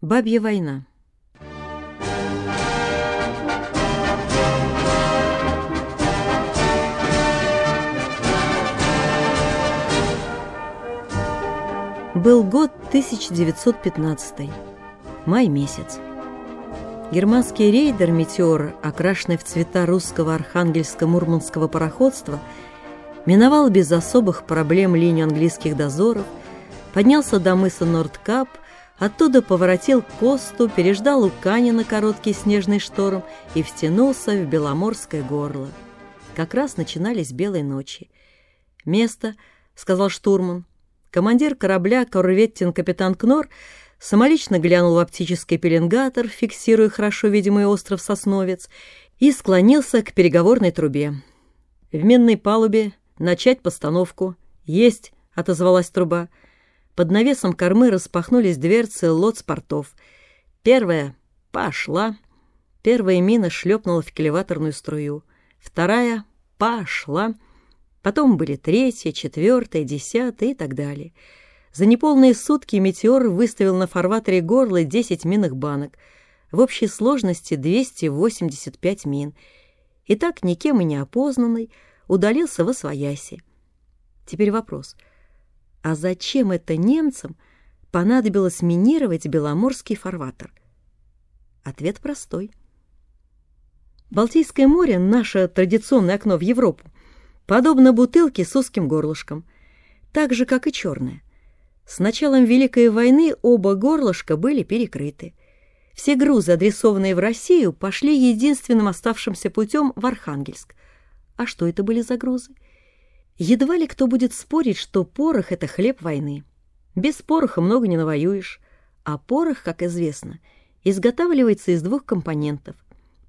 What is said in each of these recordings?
Бабья война. Был год 1915, май месяц. Германский рейдер «Метеор», окрашенный в цвета русского архангельско-мурманского пароходства, миновал без особых проблем линию английских дозоров, поднялся до мыса Нордкап – Оттуда поворотил Косту, переждал у Канина короткий снежный шторм и втянулся в Беломорское горло. Как раз начинались белые ночи. «Место», — сказал штурман. Командир корабля, корветтин капитан Кнор, самолично глянул в оптический пеленгатор, фиксируя хорошо видимый остров Сосновец, и склонился к переговорной трубе. «В минной палубе начать постановку». «Есть», — отозвалась труба. Под навесом кормы распахнулись дверцы лот-спортов. Первая пошла. Первая мина шлепнула в келеваторную струю. Вторая пошла. Потом были третья, четвертая, десятая и так далее. За неполные сутки «Метеор» выставил на фарватере горла 10 минных банок. В общей сложности 285 мин. И так, никем и не опознанный, удалился во свояси. Теперь вопрос — а зачем это немцам понадобилось минировать Беломорский фарватер? Ответ простой. Балтийское море, наше традиционное окно в Европу, подобно бутылке с узким горлышком, так же, как и черное. С началом Великой войны оба горлышка были перекрыты. Все грузы, адресованные в Россию, пошли единственным оставшимся путем в Архангельск. А что это были за грузы? Едва ли кто будет спорить, что порох — это хлеб войны. Без пороха много не навоюешь. А порох, как известно, изготавливается из двух компонентов.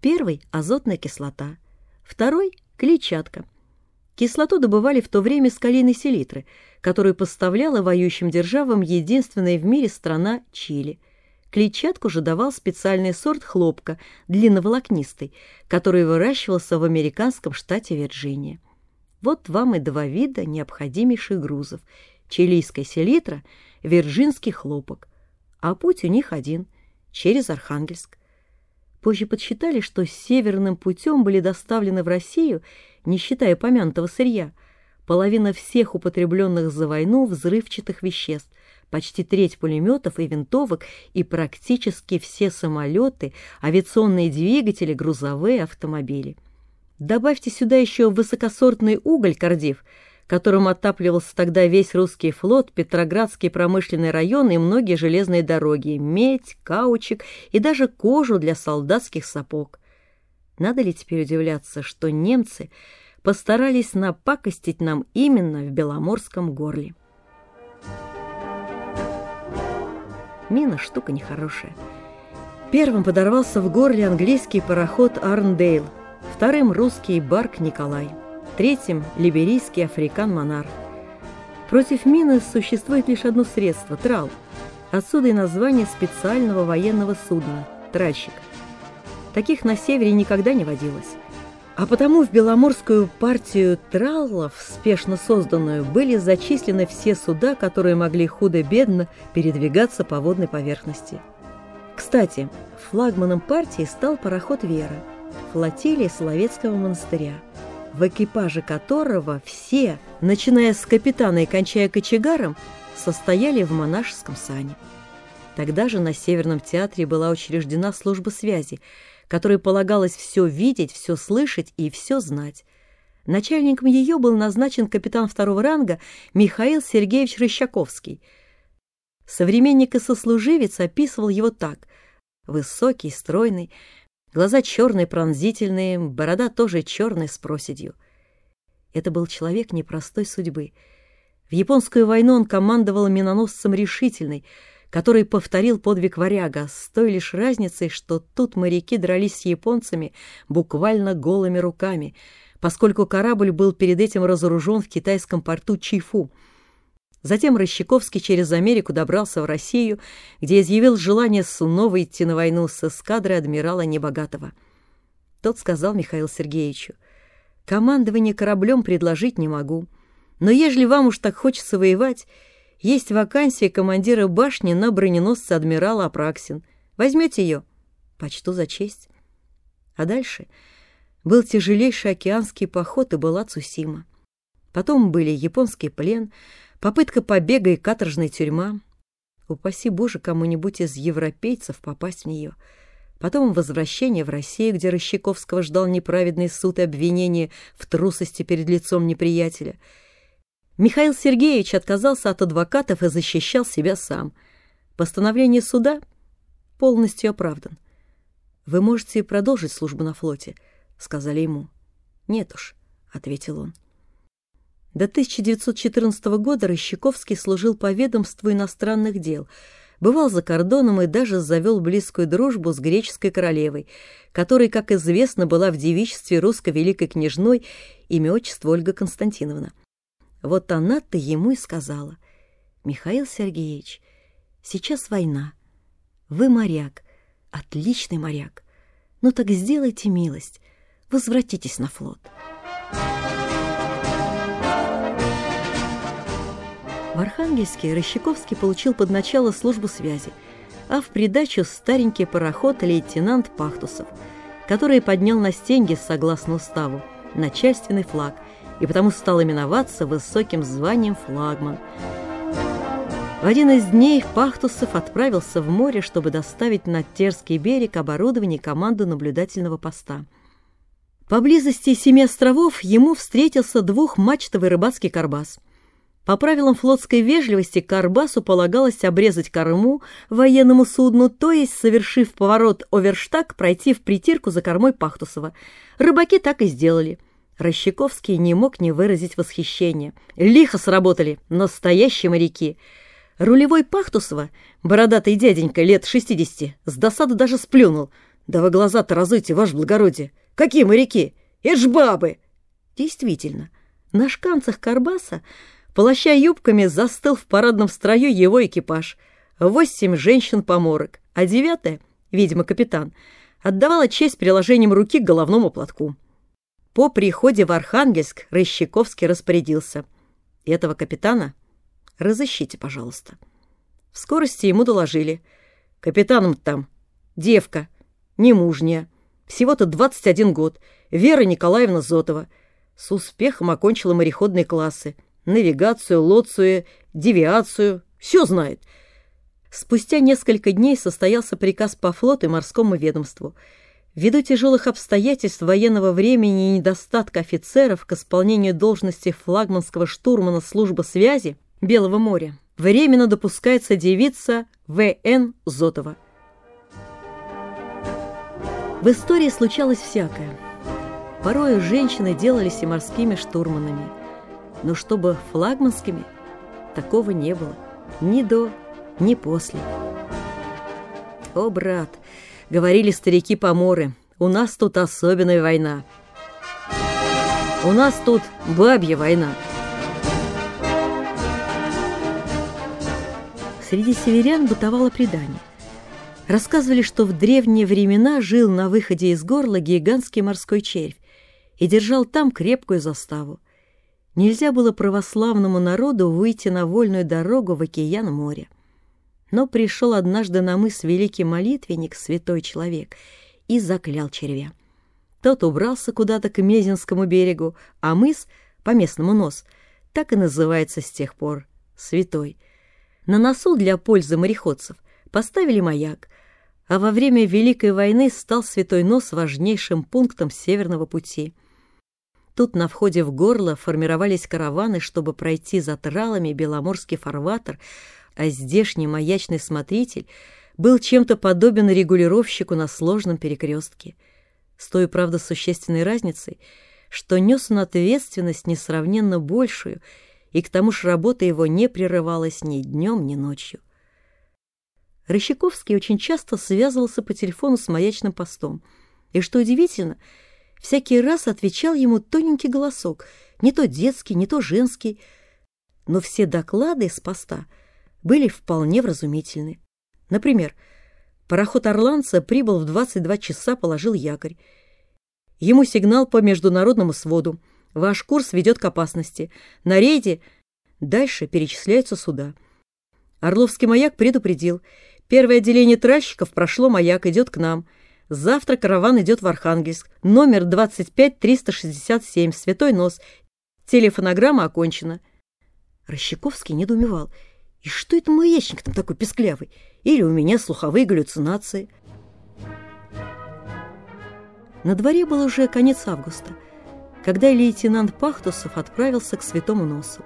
Первый — азотная кислота, второй — клетчатка. Кислоту добывали в то время с калийной селитры, которую поставляла воюющим державам единственная в мире страна Чили. Клетчатку же давал специальный сорт хлопка, длинноволокнистый, который выращивался в американском штате Вирджиния. Вот вам и два вида необходимейших грузов – чилийская селитра, вирджинский хлопок. А путь у них один – через Архангельск. Позже подсчитали, что северным путем были доставлены в Россию, не считая помянутого сырья, половина всех употребленных за войну взрывчатых веществ, почти треть пулеметов и винтовок и практически все самолеты, авиационные двигатели, грузовые автомобили – Добавьте сюда еще высокосортный уголь Кардив, которым отапливался тогда весь русский флот, Петроградский промышленный район и многие железные дороги, медь, каучик и даже кожу для солдатских сапог. Надо ли теперь удивляться, что немцы постарались напакостить нам именно в Беломорском горле? Мина штука нехорошая. Первым подорвался в горле английский пароход «Арндейл», вторым – русский Барк Николай, третьим – либерийский Африкан Монарх. Против мины существует лишь одно средство – трал. Отсюда и название специального военного судна – тральщик. Таких на севере никогда не водилось. А потому в Беломорскую партию траллов, спешно созданную, были зачислены все суда, которые могли худо-бедно передвигаться по водной поверхности. Кстати, флагманом партии стал пароход «Вера», флотилии Соловецкого монастыря, в экипаже которого все, начиная с капитана и кончая кочегаром, состояли в монашеском сане. Тогда же на Северном театре была учреждена служба связи, которой полагалось все видеть, все слышать и все знать. Начальником ее был назначен капитан второго ранга Михаил Сергеевич Рыщаковский. Современник и сослуживец описывал его так – высокий, стройный, Глаза черные, пронзительные, борода тоже черная с проседью. Это был человек непростой судьбы. В японскую войну он командовал миноносцем «Решительный», который повторил подвиг варяга, с той лишь разницей, что тут моряки дрались с японцами буквально голыми руками, поскольку корабль был перед этим разоружен в китайском порту Чифу — Затем Рощаковский через Америку добрался в Россию, где изъявил желание снова идти на войну с эскадрой адмирала Небогатого. Тот сказал Михаилу Сергеевичу, «Командование кораблем предложить не могу, но ежели вам уж так хочется воевать, Есть вакансия командира башни на броненосце адмирала Апраксин. Возьмете ее? Почту за честь. А дальше был тяжелейший океанский поход и была Цусима. Потом были японский плен, попытка побега и каторжная тюрьма. Упаси Боже кому-нибудь из европейцев попасть в нее. Потом возвращение в Россию, где Рощаковского ждал неправедный суд и обвинение в трусости перед лицом неприятеля — Михаил Сергеевич отказался от адвокатов и защищал себя сам. Постановление суда полностью оправдан. «Вы можете продолжить службу на флоте», — сказали ему. «Нет уж», — ответил он. До 1914 года Рощаковский служил по ведомству иностранных дел, бывал за кордоном и даже завел близкую дружбу с греческой королевой, которой, как известно, была в девичестве русской великой княжной имя отчество Ольга Константиновна. Вот она-то ему и сказала, «Михаил Сергеевич, сейчас война. Вы моряк, отличный моряк. Ну так сделайте милость, возвратитесь на флот». В Архангельске Рощаковский получил под начало службу связи, а в придачу старенький пароход лейтенант Пахтусов, который поднял на стенге, согласно уставу, начальственный флаг – и потому стал именоваться высоким званием флагман. В один из дней Пахтусов отправился в море, чтобы доставить на Терский берег оборудование команду наблюдательного поста. Поблизости семи островов ему встретился двухмачтовый рыбацкий карбас. По правилам флотской вежливости карбасу полагалось обрезать корму военному судну, то есть, совершив поворот оверштаг, пройти в притирку за кормой Пахтусова. Рыбаки так и сделали – Рощаковский не мог не выразить восхищения. Лихо сработали, настоящие моряки. Рулевой Пахтусова, бородатый дяденька лет шестидесяти, с досады даже сплюнул. «Да вы глаза-то разуйте, ваше благородие! Какие моряки? Это ж бабы!» Действительно, на шканцах Карбаса, полоща юбками, застыл в парадном строю его экипаж. Восемь женщин-поморок, а девятая, видимо, капитан, отдавала честь приложением руки к головному платку. По приходе в Архангельск Рыщиковский распорядился. Этого капитана разыщите, пожалуйста. В скорости ему доложили. Капитаном там девка, немужняя, всего-то 21 год, Вера Николаевна Зотова. С успехом окончила мореходные классы. Навигацию, лоцию, девиацию, все знает. Спустя несколько дней состоялся приказ по флоту и морскому ведомству – Ввиду тяжелых обстоятельств военного времени и недостатка офицеров к исполнению должности флагманского штурмана службы связи Белого моря временно допускается девица В.Н. Зотова. В истории случалось всякое. Порою женщины делались и морскими штурманами. Но чтобы флагманскими, такого не было. Ни до, ни после. О, брат! Говорили старики-поморы, у нас тут особенная война. У нас тут бабья война. Среди северян бытовало предание. Рассказывали, что в древние времена жил на выходе из горла гигантский морской червь и держал там крепкую заставу. Нельзя было православному народу выйти на вольную дорогу в океан моря. Но пришел однажды на мыс великий молитвенник, святой человек, и заклял червя. Тот убрался куда-то к Мезинскому берегу, а мыс, по местному нос, так и называется с тех пор — святой. На носу для пользы мореходцев поставили маяк, а во время Великой войны стал святой нос важнейшим пунктом Северного пути. Тут на входе в горло формировались караваны, чтобы пройти за тралами Беломорский фарватер — а здешний маячный смотритель был чем-то подобен регулировщику на сложном перекрестке. С той, правда, существенной разницей, что нес он ответственность несравненно большую, и к тому же работа его не прерывалась ни днем, ни ночью. Рощаковский очень часто связывался по телефону с маячным постом, и, что удивительно, всякий раз отвечал ему тоненький голосок, не то детский, не то женский, но все доклады с поста — были вполне вразумительны. Например, пароход «Орланца» прибыл в 22 часа, положил якорь. Ему сигнал по международному своду. Ваш курс ведет к опасности. На рейде дальше перечисляются суда. Орловский маяк предупредил. Первое отделение тральщиков прошло маяк, идет к нам. Завтра караван идет в Архангельск. Номер 25367, Святой Нос. Телефонограмма окончена. Рощаковский недоумевал. И что это маячник там такой песклявый? Или у меня слуховые галлюцинации? На дворе был уже конец августа, когда лейтенант Пахтусов отправился к Святому Носу.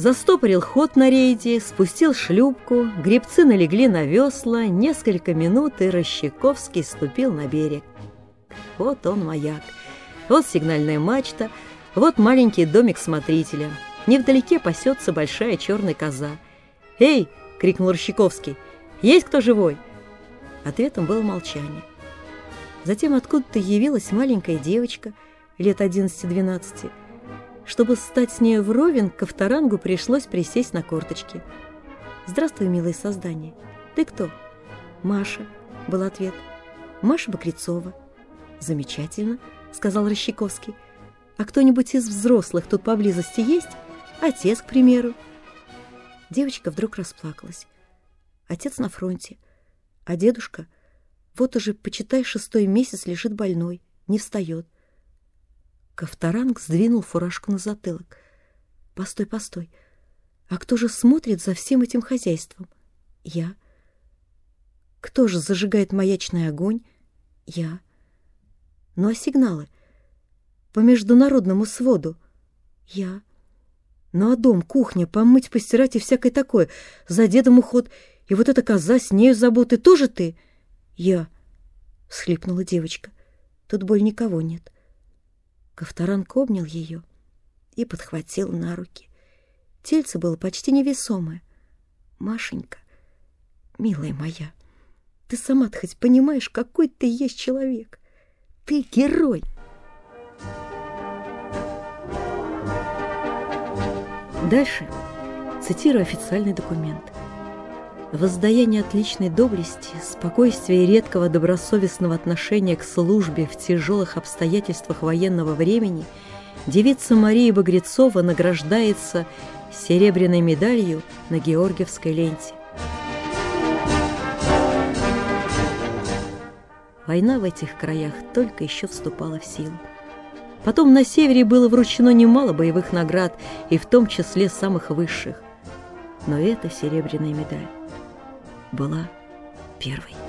Застопорил ход на рейде, спустил шлюпку, гребцы налегли на весла, несколько минут, и Рощаковский ступил на берег. Вот он маяк, вот сигнальная мачта, вот маленький домик смотрителя. Невдалеке пасется большая черная коза. «Эй!» — крикнул Рощаковский. «Есть кто живой?» Ответом было молчание. Затем откуда-то явилась маленькая девочка лет 11-12. Чтобы стать с ней вровень, к авторангу пришлось присесть на корточки. «Здравствуй, милое создание. Ты кто?» «Маша», — был ответ. «Маша Бакрецова». «Замечательно», — сказал Рощаковский. «А кто-нибудь из взрослых тут поблизости есть? Отец, к примеру?» Девочка вдруг расплакалась. Отец на фронте, а дедушка — вот уже, почитай, шестой месяц лежит больной, не встает. Ковторанг сдвинул фуражку на затылок. Постой, постой. А кто же смотрит за всем этим хозяйством? Я. Кто же зажигает маячный огонь? Я. Ну а сигналы? По международному своду? Я. Ну а дом, кухня, помыть, постирать и всякое такое. За дедом уход. И вот эта коза, с нею заботы, тоже ты — «Я...» — всхлипнула девочка. «Тут боль никого нет». Ковторанг обнял ее и подхватил на руки. Тельце было почти невесомое. «Машенька, милая моя, ты сама-то хоть понимаешь, какой ты есть человек? Ты герой!» Дальше цитирую официальный документ – Воздаяние отличной доблести, спокойствия и редкого добросовестного отношения к службе в тяжелых обстоятельствах военного времени девица Мария Багрецова награждается серебряной медалью на Георгиевской ленте. Война в этих краях только еще вступала в силу. Потом на севере было вручено немало боевых наград, и в том числе самых высших. Но это серебряная медаль была первой.